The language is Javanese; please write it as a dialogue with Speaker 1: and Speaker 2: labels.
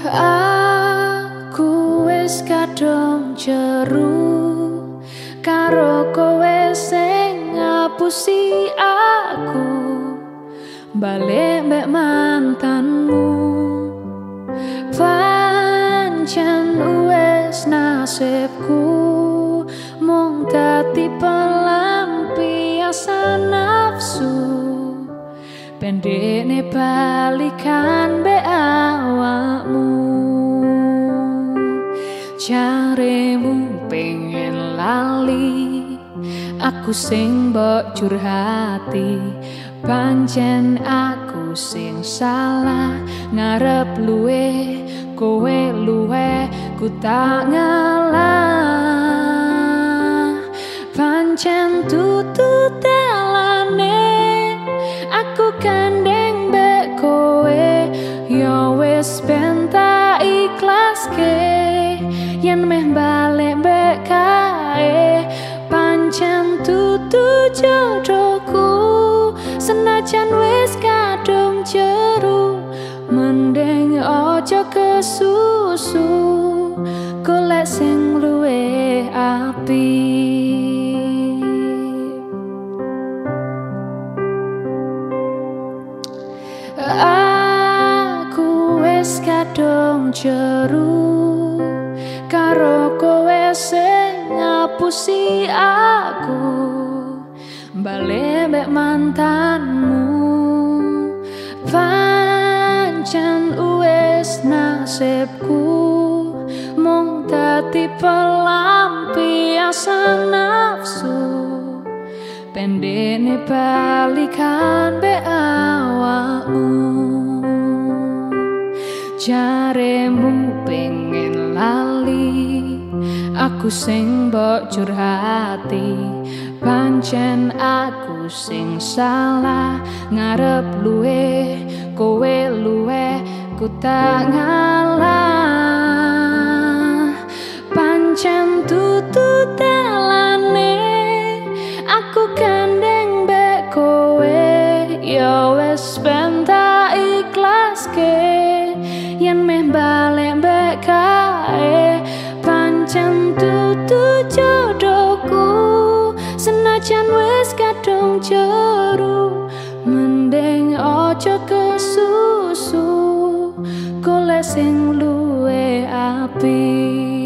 Speaker 1: Aku wis kadung jeru karo kowe sing ngapusi aku. Balik mbek mantanmu pancen wis nasibku pendekne balikan be awakmu. Caremu pengen lali aku sing mbok curhati. Pancen aku sing salah ngarep luwe kowe luwe ku tak ngalah. Pancen tutut yen meh balik mbek kae pancen tutu jodohku. Senajan wis kadung jeru mending ojo kesusu. Golek sing luwe api aku wis kadung jeru karo kowe sing ngapusi aku bali mek mantanmu. Pancen wis nasibku mung dadi pelampiasan nafsu. Pendene balikan be awakmu. Jaremu pengen lali aku sing mbok curhati. Pancen aku sing salah ngarep luwe kowe luwe ku tak ngalah. Pancen tutu dalane aku kandeng be kowe. Ya wes benta ikhlas ke jeru mending ojo kesusu golek sing luwe api